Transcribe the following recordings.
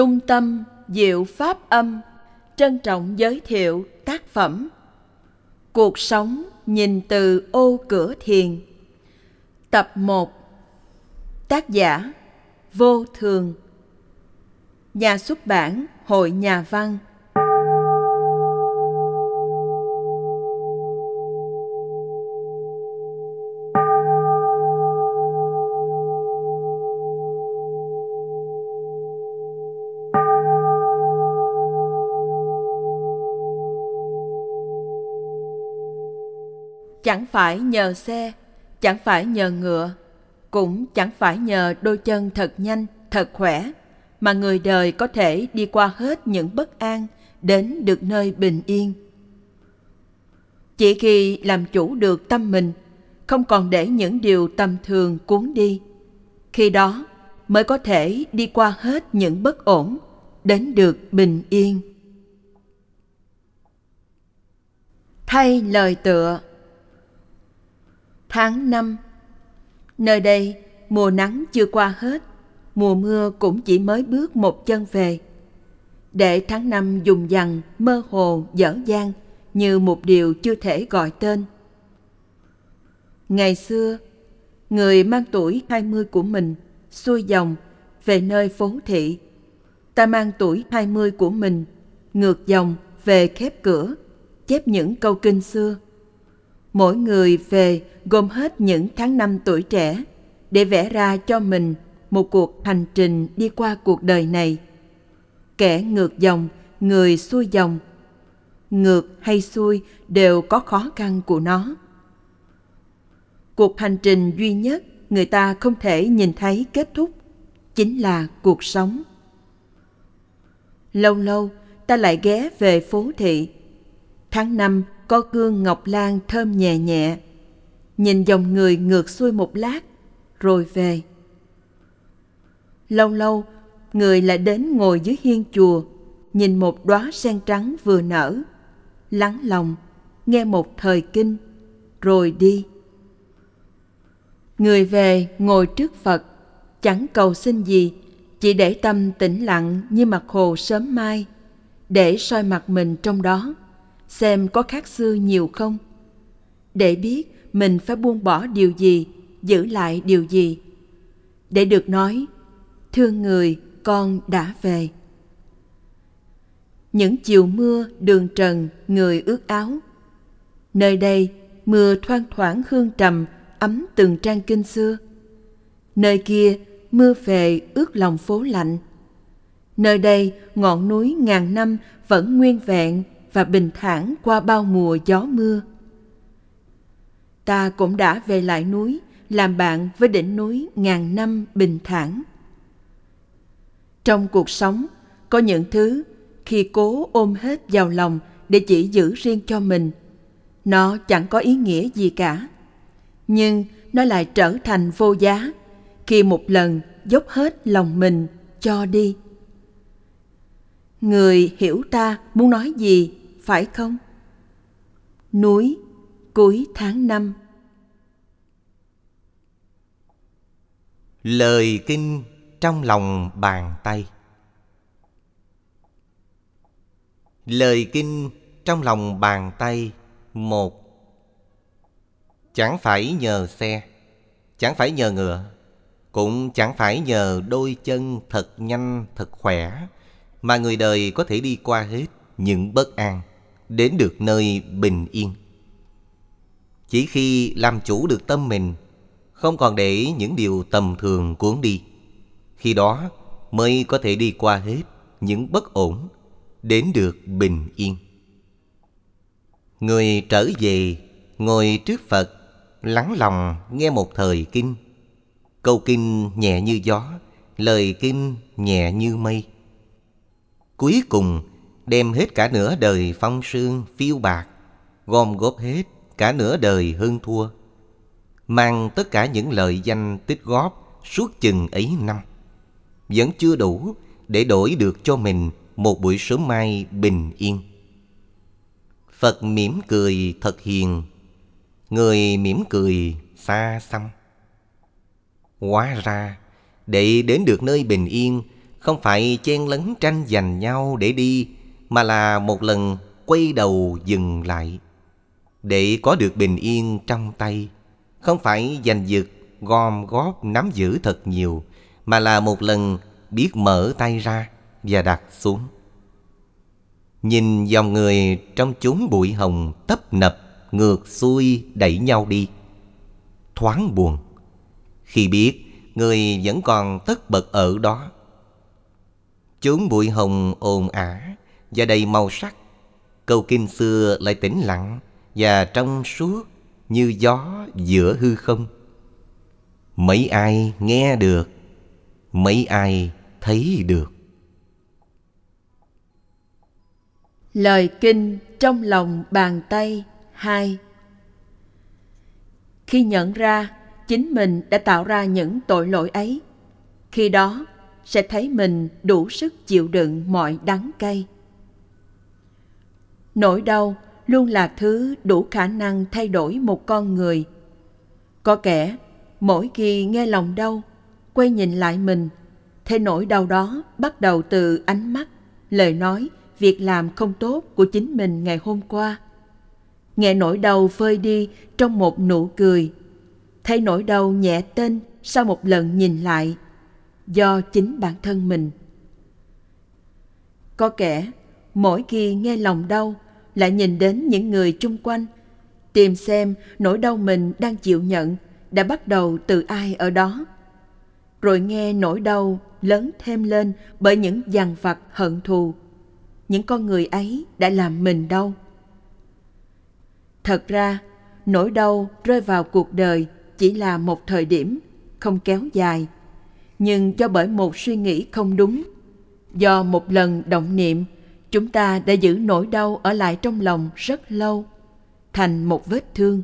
Trung tâm Diệu Pháp Âm, trân trọng giới thiệu tác phẩm Cuộc sống nhìn từ ô cửa thiền. Tập 1 Tác giả Vô Thường. Nhà xuất bản Hội Nhà văn. Chẳng phải nhờ xe, chẳng phải nhờ ngựa, cũng chẳng phải nhờ đôi chân thật nhanh, thật khỏe, mà người đời có thể đi qua hết những bất an, đến được nơi bình yên. Chỉ khi làm chủ được tâm mình, không còn để những điều tầm thường cuốn đi, khi đó mới có thể đi qua hết những bất ổn, đến được bình yên. Thay lời tựa Tháng năm. Nơi đây, mùa nắng chưa qua hết, Mùa mưa cũng chỉ mới bước một chân về. Để tháng năm dùng dằn, mơ hồ, dở dang Như một điều chưa thể gọi tên. Ngày xưa, Người mang tuổi hai mươi của mình Xuôi dòng về nơi phố thị. Ta mang tuổi hai mươi của mình Ngược dòng về khép cửa, Chép những câu kinh xưa. Mỗi người về gồm hết những tháng năm tuổi trẻ để vẽ ra cho mình một cuộc hành trình đi qua cuộc đời này. Kẻ ngược dòng, người xuôi dòng. Ngược hay xuôi đều có khó khăn của nó. Cuộc hành trình duy nhất người ta không thể nhìn thấy kết thúc chính là cuộc sống. Lâu lâu ta lại ghé về phố thị. Tháng năm có gương ngọc lan thơm nhẹ nhẹ. Nhìn dòng người ngược xuôi một lát, rồi về. Lâu lâu, người lại đến ngồi dưới hiên chùa, nhìn một đóa sen trắng vừa nở. Lắng lòng, nghe một thời kinh, rồi đi. Người về ngồi trước phật, chẳng cầu xin gì, chỉ để tâm tĩnh lặng như mặt hồ sớm mai, để soi mặt mình trong đó xem có khác xưa nhiều không. Để biết mình phải buông bỏ điều gì, giữ lại điều gì. Để được nói, thương người, con đã về. Những chiều mưa, đường trần, người ướt áo. Nơi đây, mưa thoang thoảng hương trầm, ấm từng trang kinh xưa. Nơi kia, mưa về ướt lòng phố lạnh. Nơi đây, ngọn núi ngàn năm vẫn nguyên vẹn và bình thản qua bao mùa gió mưa. Ta cũng đã về lại núi, làm bạn với đỉnh núi ngàn năm bình thản. Trong cuộc sống, có những thứ khi cố ôm hết vào lòng để chỉ giữ riêng cho mình, nó chẳng có ý nghĩa gì cả. Nhưng nó lại trở thành vô giá khi một lần dốc hết lòng mình cho đi. Người hiểu ta muốn nói gì phải không? Núi, cuối tháng năm. Lời kinh trong lòng bàn tay. Lời kinh trong lòng bàn tay một. Chẳng phải nhờ xe, Chẳng phải nhờ ngựa, Cũng chẳng phải nhờ đôi chân thật nhanh, thật khỏe Mà người đời có thể đi qua hết những bất an đến được nơi bình yên. Chỉ khi làm chủ được tâm mình, không còn để những điều tầm thường cuốn đi, khi đó mới có thể đi qua hết những bất ổn, đến được bình yên. Người trở về, ngồi trước Phật, lắng lòng nghe một thời kinh. Câu kinh nhẹ như gió, lời kinh nhẹ như mây. Cuối cùng đem hết cả nửa đời phong sương phiêu bạc, gom góp hết cả nửa đời hơn thua, mang tất cả những lợi danh tích góp suốt chừng ấy năm, vẫn chưa đủ để đổi được cho mình một buổi sớm mai bình yên. Phật mỉm cười thật hiền, người mỉm cười xa xăm. Hóa ra, để đến được nơi bình yên, Không phải chen lấn tranh giành nhau để đi mà là một lần quay đầu dừng lại, Để có được bình yên trong tay. Không phải giành giật, gom góp, nắm giữ thật nhiều, Mà là một lần biết mở tay ra và đặt xuống. Nhìn dòng người trong chốn bụi hồng tấp nập, Ngược xuôi đẩy nhau đi. Thoáng buồn, Khi biết người vẫn còn tất bật ở đó. Chốn bụi hồng ồn ả và đầy màu sắc. Câu kinh xưa lại tĩnh lặng Và trong suốt như gió giữa hư không. Mấy ai nghe được Mấy ai thấy được. Lời kinh trong lòng bàn tay hai. Khi nhận ra chính mình đã tạo ra những tội lỗi ấy, khi đó sẽ thấy mình đủ sức chịu đựng mọi đắng cay. Nỗi đau luôn là thứ đủ khả năng thay đổi một con người. Có kẻ mỗi khi nghe lòng đau, quay nhìn lại mình, thế nỗi đau đó bắt đầu từ ánh mắt, lời nói việc làm không tốt của chính mình ngày hôm qua. Nghe nỗi đau phơi đi trong một nụ cười. Thấy nỗi đau nhẹ tên sau một lần nhìn lại do chính bản thân mình. Có kẻ mỗi khi nghe lòng đau, lại nhìn đến những người chung quanh, tìm xem nỗi đau mình đang chịu nhận đã bắt đầu từ ai ở đó. Rồi nghe nỗi đau lớn thêm lên bởi những dằn vặt hận thù, những con người ấy đã làm mình đau. Thật ra, nỗi đau rơi vào cuộc đời chỉ là một thời điểm, không kéo dài. Nhưng do bởi một suy nghĩ không đúng, do một lần động niệm chúng ta đã giữ nỗi đau ở lại trong lòng rất lâu thành một vết thương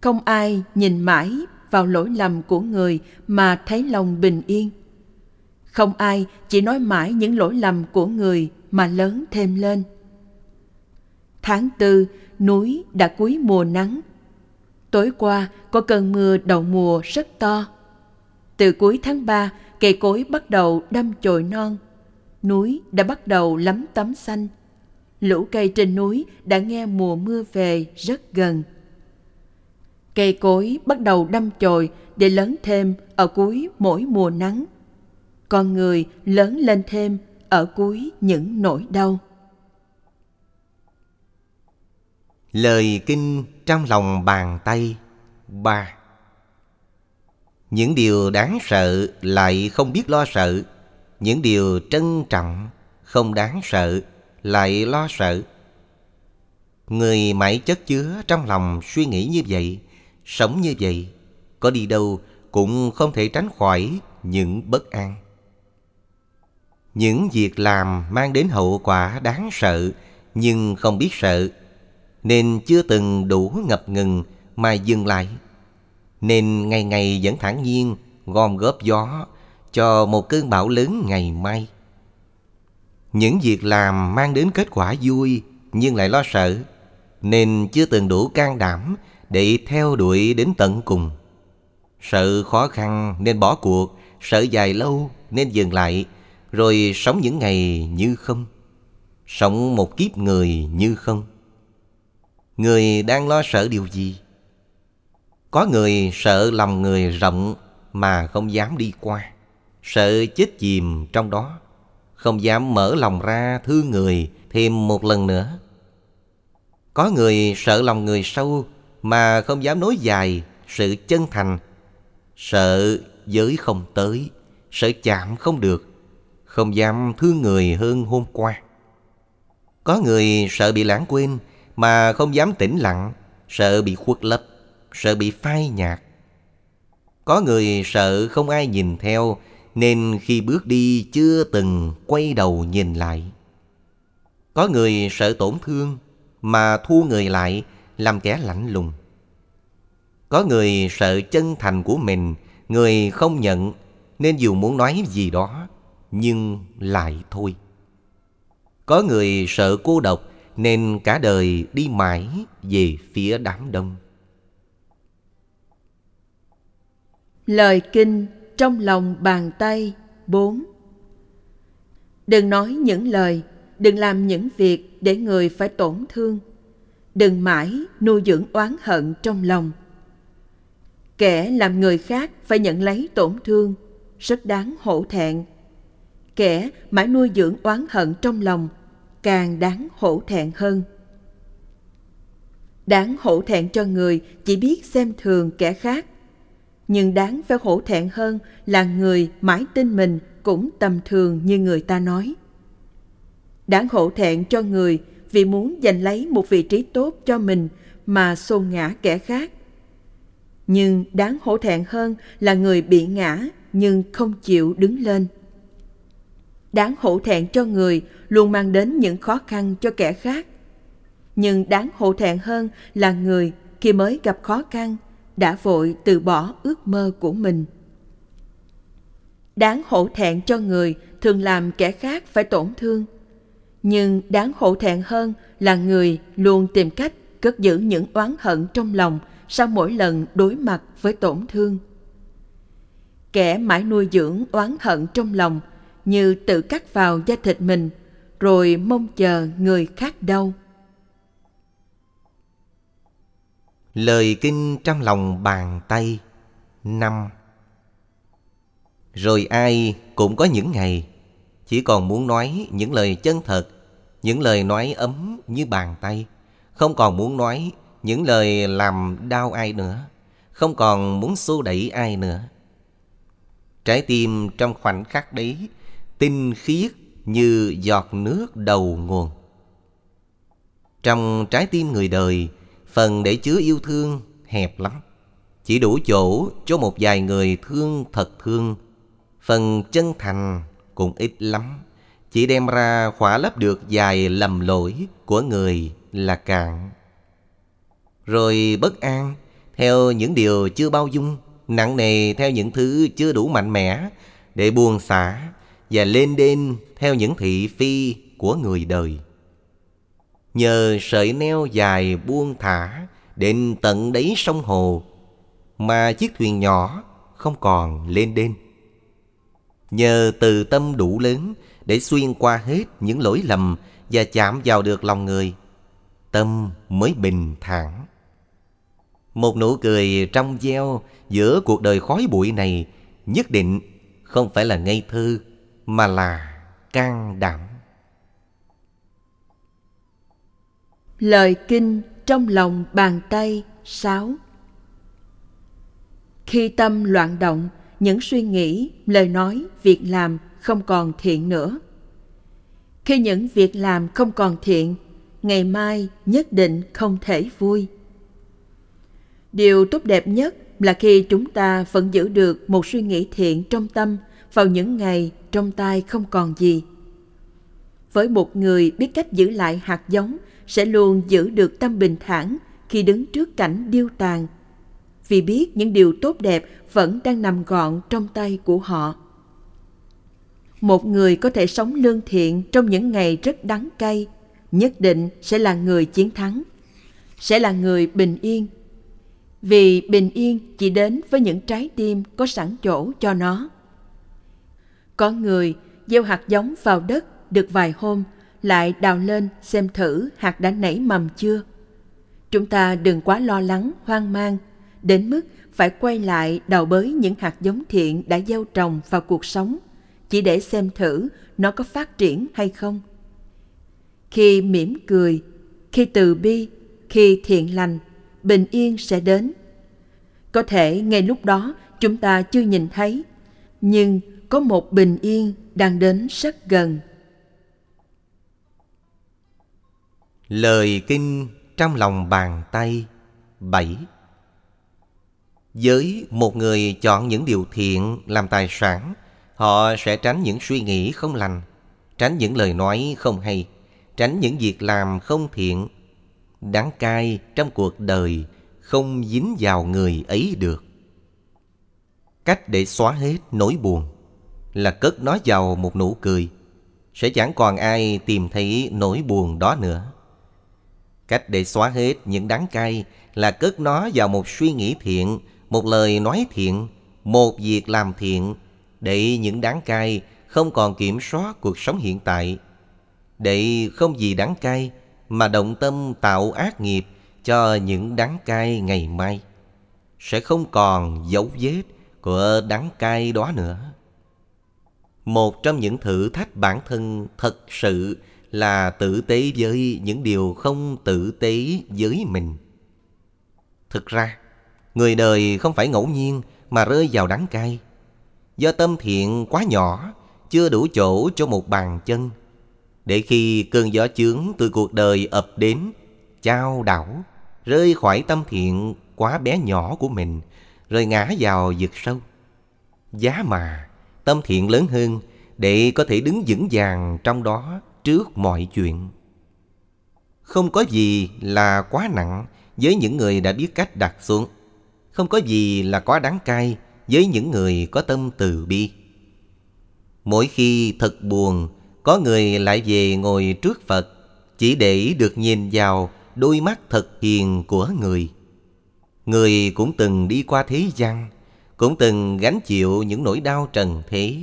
không ai nhìn mãi vào lỗi lầm của người mà thấy lòng bình yên không ai chỉ nói mãi những lỗi lầm của người mà lớn thêm lên. Tháng tư, núi đã cuối mùa nắng. Tối qua có cơn mưa đầu mùa rất to. Từ cuối tháng ba, cây cối bắt đầu đâm chồi non. Núi đã bắt đầu lấm tấm xanh. Lũ cây trên núi đã nghe mùa mưa về rất gần. Cây cối bắt đầu đâm chồi để lớn thêm ở cuối mỗi mùa nắng. Con người lớn lên thêm ở cuối những nỗi đau. Lời kinh trong lòng bàn tay ba Những điều đáng sợ lại không biết lo sợ những điều trân trọng, không đáng sợ, lại lo sợ. Người mãi chất chứa trong lòng suy nghĩ như vậy, Sống như vậy, Có đi đâu cũng không thể tránh khỏi những bất an. Những việc làm mang đến hậu quả đáng sợ, nhưng không biết sợ, nên chưa từng đủ ngập ngừng mà dừng lại. Nên ngày ngày vẫn thản nhiên gom góp gió cho một cơn bão lớn ngày mai. Những việc làm mang đến kết quả vui nhưng lại lo sợ, nên chưa từng đủ can đảm để theo đuổi đến tận cùng. Sợ khó khăn nên bỏ cuộc, sợ dài lâu nên dừng lại, rồi sống những ngày như không, Sống một kiếp người như không. Người đang lo sợ điều gì? Có người sợ lòng người rộng mà không dám đi qua. Sợ chết chìm trong đó Không dám mở lòng ra thương người thêm một lần nữa Có người sợ lòng người sâu mà không dám nói dài sự chân thành Sợ giới không tới Sợ chạm không được không dám thương người hơn hôm qua. Có người sợ bị lãng quên mà không dám tĩnh lặng, sợ bị khuất lấp, sợ bị phai nhạt. Có người sợ không ai nhìn theo nên khi bước đi chưa từng quay đầu nhìn lại. Có người sợ tổn thương mà thu người lại làm kẻ lạnh lùng. Có người sợ chân thành của mình, người không nhận nên dù muốn nói gì đó, nhưng lại thôi. Có người sợ cô độc nên cả đời đi mãi về phía đám đông. Lời kinh trong lòng bàn tay. 4 đừng nói những lời, đừng làm những việc để người phải tổn thương. Đừng mãi nuôi dưỡng oán hận trong lòng. Kẻ làm người khác phải nhận lấy tổn thương, rất đáng hổ thẹn. Kẻ mãi nuôi dưỡng oán hận trong lòng, càng đáng hổ thẹn hơn. Đáng hổ thẹn cho người chỉ biết xem thường kẻ khác nhưng đáng phải hổ thẹn hơn là người mãi tin mình cũng tầm thường như người ta nói. Đáng hổ thẹn cho người vì muốn giành lấy một vị trí tốt cho mình mà xô ngã kẻ khác. Nhưng đáng hổ thẹn hơn là người bị ngã nhưng không chịu đứng lên. Đáng hổ thẹn cho người luôn mang đến những khó khăn cho kẻ khác. Nhưng đáng hổ thẹn hơn là người khi mới gặp khó khăn đã vội từ bỏ ước mơ của mình. Đáng hổ thẹn cho người thường làm kẻ khác phải tổn thương, nhưng đáng hổ thẹn hơn là người luôn tìm cách cất giữ những oán hận trong lòng sau mỗi lần đối mặt với tổn thương. Kẻ mãi nuôi dưỡng oán hận trong lòng như tự cắt vào da thịt mình, rồi mong chờ người khác đau. Lời kinh trong lòng bàn tay. Năm. Rồi ai cũng có những ngày, Chỉ còn muốn nói những lời chân thật, Những lời nói ấm như bàn tay. Không còn muốn nói những lời làm đau ai nữa, Không còn muốn xô đẩy ai nữa. Trái tim trong khoảnh khắc đấy, Tinh khiết như giọt nước đầu nguồn. Trong trái tim người đời Phần để chứa yêu thương, hẹp lắm. Chỉ đủ chỗ cho một vài người thương thật thương. Phần chân thành cũng ít lắm. Chỉ đem ra khỏa lấp được vài lầm lỗi của người là cạn. Rồi bất an, theo những điều chưa bao dung, Nặng nề theo những thứ chưa đủ mạnh mẽ Để buồn xả Và lên đên theo những thị phi của người đời. Nhờ sợi neo dài buông thả, Đến tận đáy sông hồ, Mà chiếc thuyền nhỏ không còn lên đên Nhờ từ tâm đủ lớn Để xuyên qua hết những lỗi lầm Và chạm vào được lòng người, Tâm mới bình thản. Một nụ cười trong veo Giữa cuộc đời khói bụi này Nhất định không phải là ngây thơ, Mà là can đảm. Lời kinh trong lòng bàn tay sáu Khi tâm loạn động, những suy nghĩ, lời nói, việc làm không còn thiện nữa. Khi những việc làm không còn thiện, ngày mai nhất định không thể vui. Điều tốt đẹp nhất là khi chúng ta vẫn giữ được một suy nghĩ thiện trong tâm vào những ngày trong tay không còn gì. Với một người biết cách giữ lại hạt giống sẽ luôn giữ được tâm bình thản khi đứng trước cảnh điêu tàn. Vì biết những điều tốt đẹp vẫn đang nằm gọn trong tay của họ. Một người có thể sống lương thiện trong những ngày rất đắng cay, nhất định sẽ là người chiến thắng, sẽ là người bình yên. Vì bình yên chỉ đến với những trái tim có sẵn chỗ cho nó. Có người gieo hạt giống vào đất được vài hôm lại đào lên xem thử hạt đã nảy mầm chưa. Chúng ta đừng quá lo lắng, hoang mang, đến mức phải quay lại đào bới những hạt giống thiện đã gieo trồng vào cuộc sống, chỉ để xem thử nó có phát triển hay không. Khi mỉm cười, khi từ bi, khi thiện lành, bình yên sẽ đến. Có thể ngay lúc đó chúng ta chưa nhìn thấy, nhưng có một bình yên đang đến rất gần. Lời kinh trong lòng bàn tay. Bảy. Với một người chọn những điều thiện làm tài sản, Họ sẽ tránh những suy nghĩ không lành, Tránh những lời nói không hay, Tránh những việc làm không thiện. Đáng cay trong cuộc đời Không dính vào người ấy được. Cách để xóa hết nỗi buồn Là cất nó vào một nụ cười, Sẽ chẳng còn ai tìm thấy nỗi buồn đó nữa. Cách để xóa hết những đắng cay là cất nó vào một suy nghĩ thiện, một lời nói thiện, một việc làm thiện, để những đắng cay không còn kiểm soát cuộc sống hiện tại. Để không gì đáng cay mà động tâm tạo ác nghiệp cho những đắng cay ngày mai sẽ không còn dấu vết của đắng cay đó nữa. Một trong những thử thách bản thân thật sự là tử tế với những điều không tử tế với mình. Thực ra, người đời không phải ngẫu nhiên mà rơi vào đắng cay. Do tâm thiện quá nhỏ, chưa đủ chỗ cho một bàn chân. Để khi cơn gió chướng từ cuộc đời ập đến chao đảo, rơi khỏi tâm thiện quá bé nhỏ của mình, rồi ngã vào vực sâu. Giá mà tâm thiện lớn hơn để có thể đứng vững vàng trong đó trước mọi chuyện. Không có gì là quá nặng với những người đã biết cách đặt xuống. Không có gì là quá đáng cay với những người có tâm từ bi. Mỗi khi thật buồn, có người lại về ngồi trước phật, chỉ để được nhìn vào đôi mắt thật hiền của người. Người cũng từng đi qua thế gian, cũng từng gánh chịu những nỗi đau trần thế.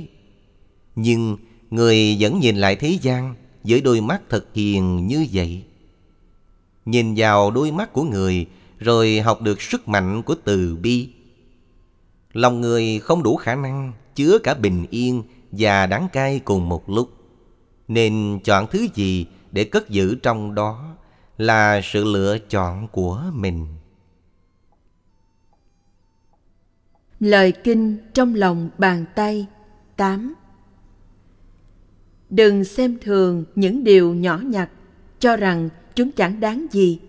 Nhưng người vẫn nhìn lại thế gian với đôi mắt thật hiền như vậy. Nhìn vào đôi mắt của người, rồi học được sức mạnh của từ bi. Lòng người không đủ khả năng, chứa cả bình yên và đắng cay cùng một lúc. Nên chọn thứ gì để cất giữ trong đó là sự lựa chọn của mình. Lời kinh trong lòng bàn tay 8 Đừng xem thường những điều nhỏ nhặt, cho rằng chúng chẳng đáng gì.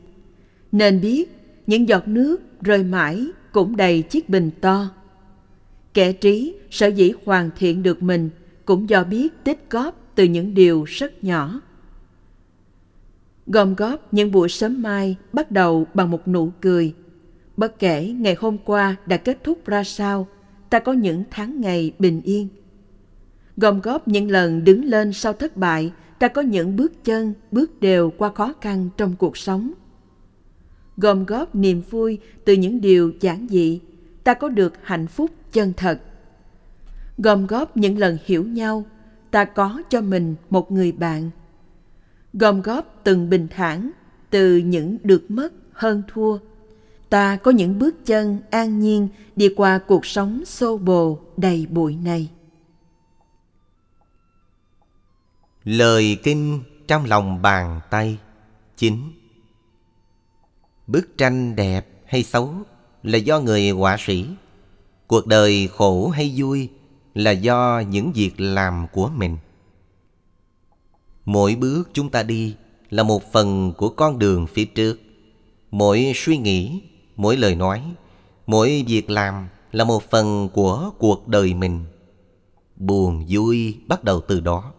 Nên biết những giọt nước rơi mãi cũng đầy chiếc bình to. Kẻ trí sở dĩ hoàn thiện được mình cũng do biết tích góp từ những điều rất nhỏ. Gom góp những buổi sớm mai bắt đầu bằng một nụ cười. Bất kể ngày hôm qua đã kết thúc ra sao, ta có những tháng ngày bình yên. Gom góp những lần đứng lên sau thất bại, ta có những bước chân, bước đều qua khó khăn trong cuộc sống. Gom góp niềm vui từ những điều giản dị, ta có được hạnh phúc chân thật. Gom góp những lần hiểu nhau, ta có cho mình một người bạn. Gom góp từng bình thản từ những được mất hơn thua. Ta có những bước chân an nhiên đi qua cuộc sống xô bồ đầy bụi này. Lời kinh trong lòng bàn tay. Chính Bức tranh đẹp hay xấu là do người họa sĩ. Cuộc đời khổ hay vui là do những việc làm của mình. Mỗi bước chúng ta đi là một phần của con đường phía trước. Mỗi suy nghĩ, mỗi lời nói, mỗi việc làm là một phần của cuộc đời mình. Buồn vui bắt đầu từ đó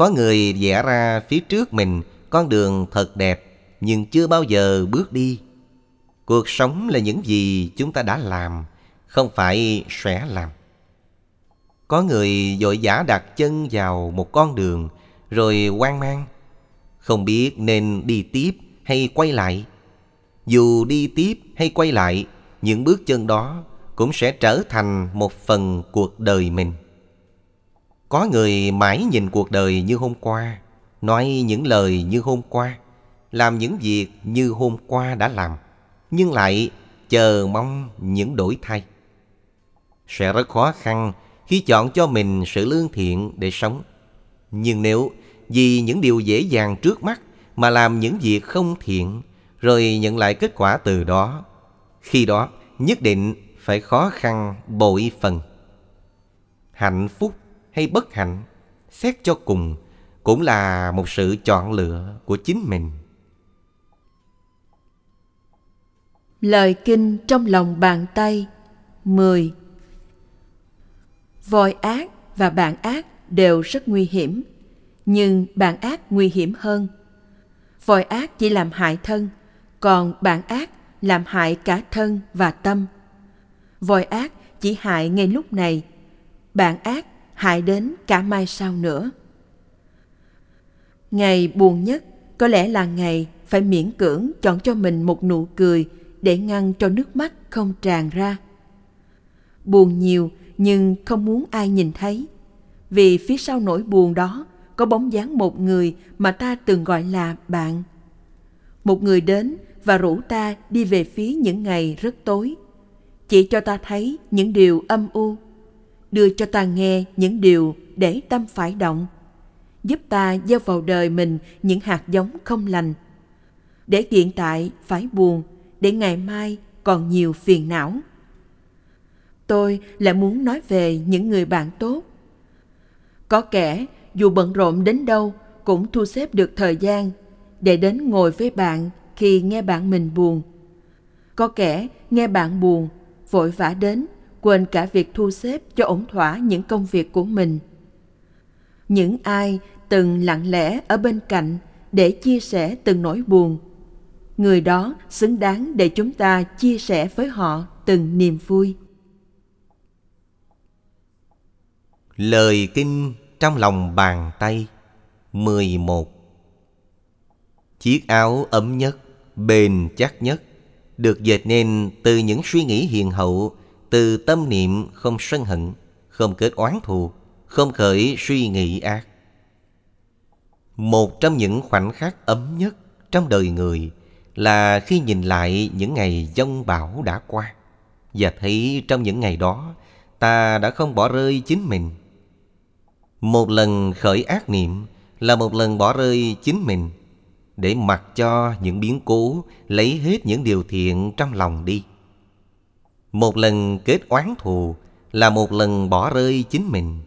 có người vẽ ra phía trước mình con đường thật đẹp nhưng chưa bao giờ bước đi. Cuộc sống là những gì chúng ta đã làm, không phải sẽ làm. Có người vội vã đặt chân vào một con đường rồi hoang mang, không biết nên đi tiếp hay quay lại. Dù đi tiếp hay quay lại, những bước chân đó cũng sẽ trở thành một phần cuộc đời mình. Có người mãi nhìn cuộc đời như hôm qua, nói những lời như hôm qua, làm những việc như hôm qua đã làm, nhưng lại chờ mong những đổi thay. Sẽ rất khó khăn khi chọn cho mình sự lương thiện để sống. Nhưng nếu vì những điều dễ dàng trước mắt mà làm những việc không thiện, rồi nhận lại kết quả từ đó, khi đó nhất định phải khó khăn bội phần. Hạnh phúc hay bất hạnh, xét cho cùng cũng là một sự chọn lựa của chính mình. Lời kinh trong lòng bàn tay 10 voi ác và bạn ác đều rất nguy hiểm, nhưng bạn ác nguy hiểm hơn. Voi ác chỉ làm hại thân, còn bạn ác làm hại cả thân và tâm. Voi ác chỉ hại ngay lúc này, bạn ác hại đến cả mai sau nữa. Ngày buồn nhất có lẽ là ngày phải miễn cưỡng chọn cho mình một nụ cười để ngăn cho nước mắt không tràn ra. Buồn nhiều nhưng không muốn ai nhìn thấy. vì phía sau nỗi buồn đó có bóng dáng một người mà ta từng gọi là bạn. Một người đến và rủ ta đi về phía những ngày rất tối, chỉ cho ta thấy những điều âm u, đưa cho ta nghe những điều để tâm phải động, giúp ta gieo vào đời mình những hạt giống không lành, để hiện tại phải buồn, để ngày mai còn nhiều phiền não. Tôi lại muốn nói về những người bạn tốt. Có kẻ dù bận rộn đến đâu cũng thu xếp được thời gian để đến ngồi với bạn khi nghe bạn mình buồn. Có kẻ nghe bạn buồn, vội vã đến, quên cả việc thu xếp cho ổn thỏa những công việc của mình. Những ai từng lặng lẽ ở bên cạnh để chia sẻ từng nỗi buồn, người đó xứng đáng để chúng ta chia sẻ với họ từng niềm vui. Lời kinh trong lòng bàn tay 11 Chiếc áo ấm nhất, bền chắc nhất Được dệt nên từ những suy nghĩ hiền hậu từ tâm niệm không sân hận, Không kết oán thù, Không khởi suy nghĩ ác. Một trong những khoảnh khắc ấm nhất trong đời người Là khi nhìn lại những ngày giông bão đã qua. Và thấy trong những ngày đó, Ta đã không bỏ rơi chính mình. Một lần khởi ác niệm là một lần bỏ rơi chính mình, để mặc cho những biến cố lấy hết những điều thiện trong lòng đi. Một lần kết oán thù là một lần bỏ rơi chính mình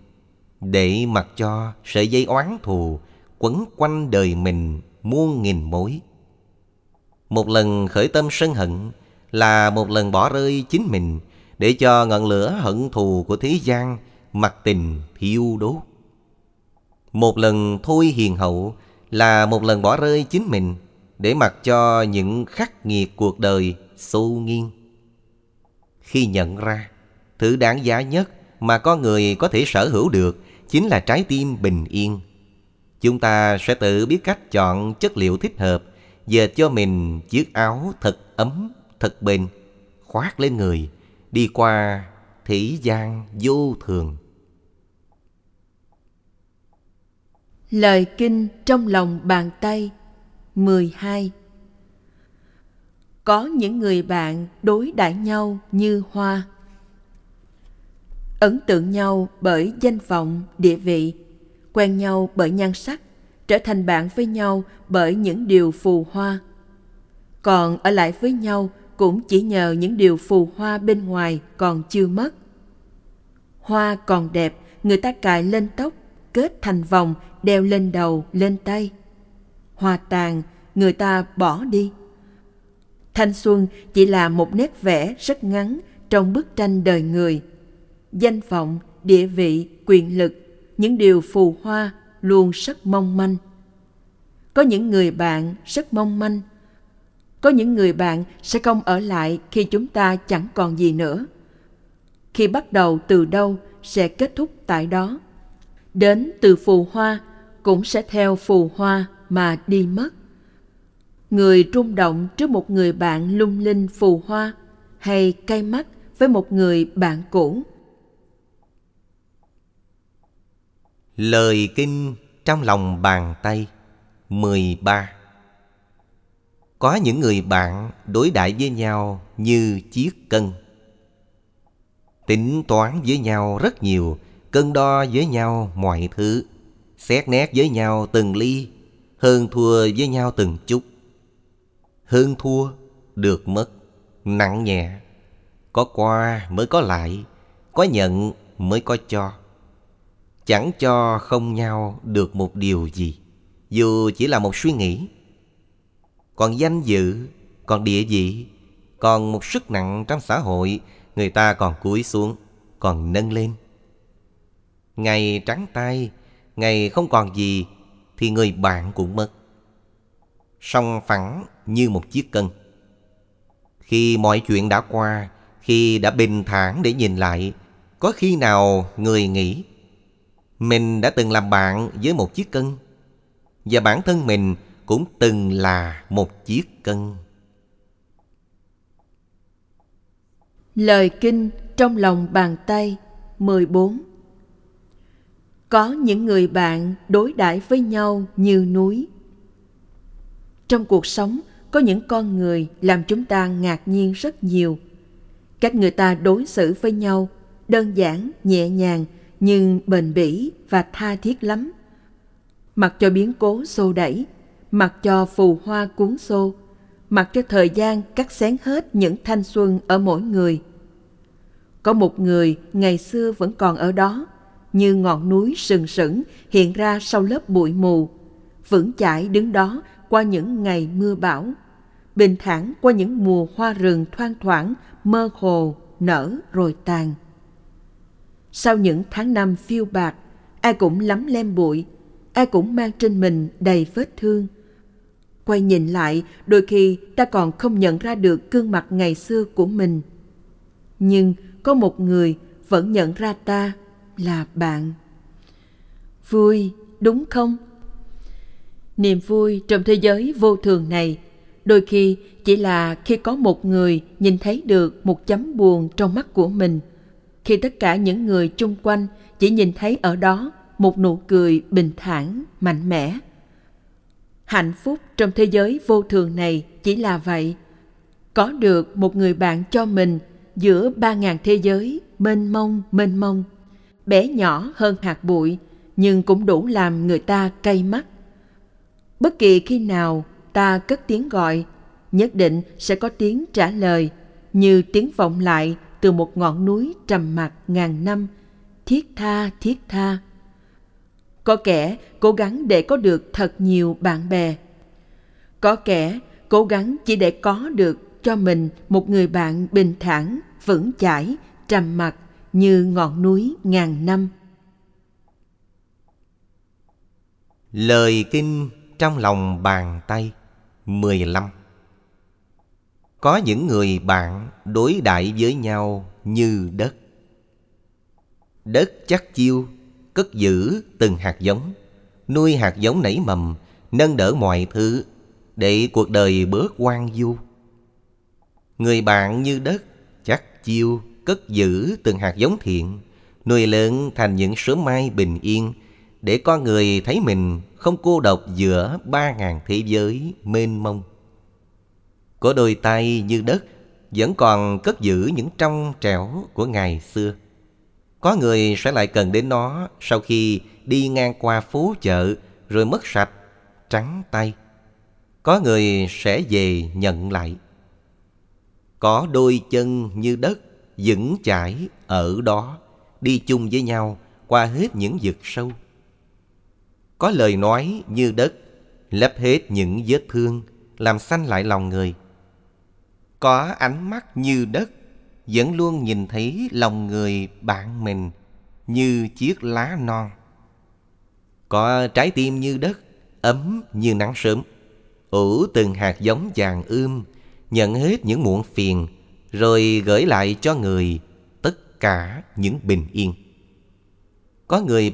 để mặc cho sợi dây oán thù quấn quanh đời mình muôn nghìn mối. Một lần khởi tâm sân hận là một lần bỏ rơi chính mình để cho ngọn lửa hận thù của thế gian mặc tình thiêu đốt. Một lần thôi hiền hậu là một lần bỏ rơi chính mình để mặc cho những khắc nghiệt cuộc đời xô nghiêng. Khi nhận ra, thứ đáng giá nhất mà con người có thể sở hữu được chính là trái tim bình yên. Chúng ta sẽ tự biết cách chọn chất liệu thích hợp, dệt cho mình chiếc áo thật ấm, thật bền, khoác lên người, đi qua thế gian vô thường. Lời kinh trong lòng bàn tay 12 có những người bạn đối đãi nhau như hoa Ấn tượng nhau bởi danh vọng, địa vị Quen nhau bởi nhan sắc Trở thành bạn với nhau bởi những điều phù hoa Còn ở lại với nhau cũng chỉ nhờ những điều phù hoa bên ngoài còn chưa mất Hoa còn đẹp, người ta cài lên tóc kết thành vòng đeo lên đầu, lên tay. Hoa tàn, người ta bỏ đi. Thanh xuân chỉ là một nét vẽ rất ngắn trong bức tranh đời người. Danh vọng, địa vị, quyền lực, những điều phù hoa luôn rất mong manh. Có những người bạn rất mong manh. Có những người bạn sẽ không ở lại khi chúng ta chẳng còn gì nữa. Khi bắt đầu từ đâu sẽ kết thúc tại đó. Đến từ phù hoa cũng sẽ theo phù hoa mà đi mất. Người rung động trước một người bạn lung linh phù hoa hay cay mắt với một người bạn cũ. Lời kinh trong lòng bàn tay 13 Có những người bạn đối đãi với nhau như chiếc cân. Tính toán với nhau rất nhiều, Cân đo với nhau mọi thứ, Xét nét với nhau từng ly, Hơn thua với nhau từng chút. Hơn thua, được mất, Nặng nhẹ. Có qua mới có lại, Có nhận mới có cho. Chẳng cho không nhau được một điều gì, Dù chỉ là một suy nghĩ. Còn danh dự, Còn địa vị, Còn một sức nặng trong xã hội, Người ta còn cúi xuống, Còn nâng lên. Ngày trắng tay, Ngày không còn gì, Thì người bạn cũng mất. Song phẳng như một chiếc cân. Khi mọi chuyện đã qua, Khi đã bình thản để nhìn lại, Có khi nào người nghĩ Mình đã từng làm bạn với một chiếc cân, Và bản thân mình cũng từng là một chiếc cân? Lời kinh trong lòng bàn tay 14 có những người bạn đối đãi với nhau như núi. Trong cuộc sống có những con người làm chúng ta ngạc nhiên rất nhiều. Cách người ta đối xử với nhau đơn giản, nhẹ nhàng, nhưng bền bỉ và tha thiết lắm. Mặc cho biến cố xô đẩy, mặc cho phù hoa cuốn xô, mặc cho thời gian cắt xén hết những thanh xuân ở mỗi người. Có một người ngày xưa vẫn còn ở đó, như ngọn núi sừng sững hiện ra sau lớp bụi mù, vững chãi đứng đó qua những ngày mưa bão bình thản qua những mùa hoa rừng thoang thoảng, mơ hồ, nở rồi tàn. Sau những tháng năm phiêu bạc ai cũng lắm lem bụi, ai cũng mang trên mình đầy vết thương. Quay nhìn lại, đôi khi ta còn không nhận ra được gương mặt ngày xưa của mình. Nhưng có một người vẫn nhận ra ta là bạn. Vui, đúng không? Niềm vui trong thế giới vô thường này đôi khi, chỉ là khi có một người nhìn thấy được một chấm buồn trong mắt của mình. Khi tất cả những người chung quanh chỉ nhìn thấy ở đó một nụ cười bình thản, mạnh mẽ. Hạnh phúc trong thế giới vô thường này chỉ là vậy. Có được một người bạn cho mình giữa ba ngàn thế giới, mênh mông mênh mông. Bé nhỏ hơn hạt bụi, nhưng cũng đủ làm người ta cay mắt. Bất kỳ khi nào ta cất tiếng gọi, nhất định sẽ có tiếng trả lời, như tiếng vọng lại từ một ngọn núi trầm mặc ngàn năm. Thiết tha thiết tha. Có kẻ cố gắng để có được thật nhiều bạn bè. Có kẻ cố gắng chỉ để có được cho mình một người bạn bình thản, vững chãi, trầm mặc như ngọn núi ngàn năm. Lời kinh trong lòng bàn tay. 15 Có những người bạn đối đại với nhau như đất. Đất chắc chiêu, cất giữ từng hạt giống Nuôi hạt giống nảy mầm, nâng đỡ mọi thứ Để cuộc đời bớt quan du Người bạn như đất, chắc chiêu, cất giữ từng hạt giống thiện Nuôi lớn thành những sớm mai bình yên Để con người thấy mình không cô độc giữa ba ngàn thế giới mênh mông. Có đôi tay như đất vẫn còn cất giữ những trong trẻo của ngày xưa. Có người sẽ lại cần đến nó sau khi đi ngang qua phố chợ rồi mất sạch, trắng tay. Có người sẽ về nhận lại. Có đôi chân như đất vững chãi ở đó, đi chung với nhau qua hết những vực sâu. Có lời nói như đất, lấp hết những vết thương, làm xanh lại lòng người. Có ánh mắt như đất, vẫn luôn nhìn thấy lòng người bạn mình như chiếc lá non. Có trái tim như đất, ấm như nắng sớm, ủ từng hạt giống vàng ươm, nhận hết những muộn phiền, rồi gửi lại cho người tất cả những bình yên. Có người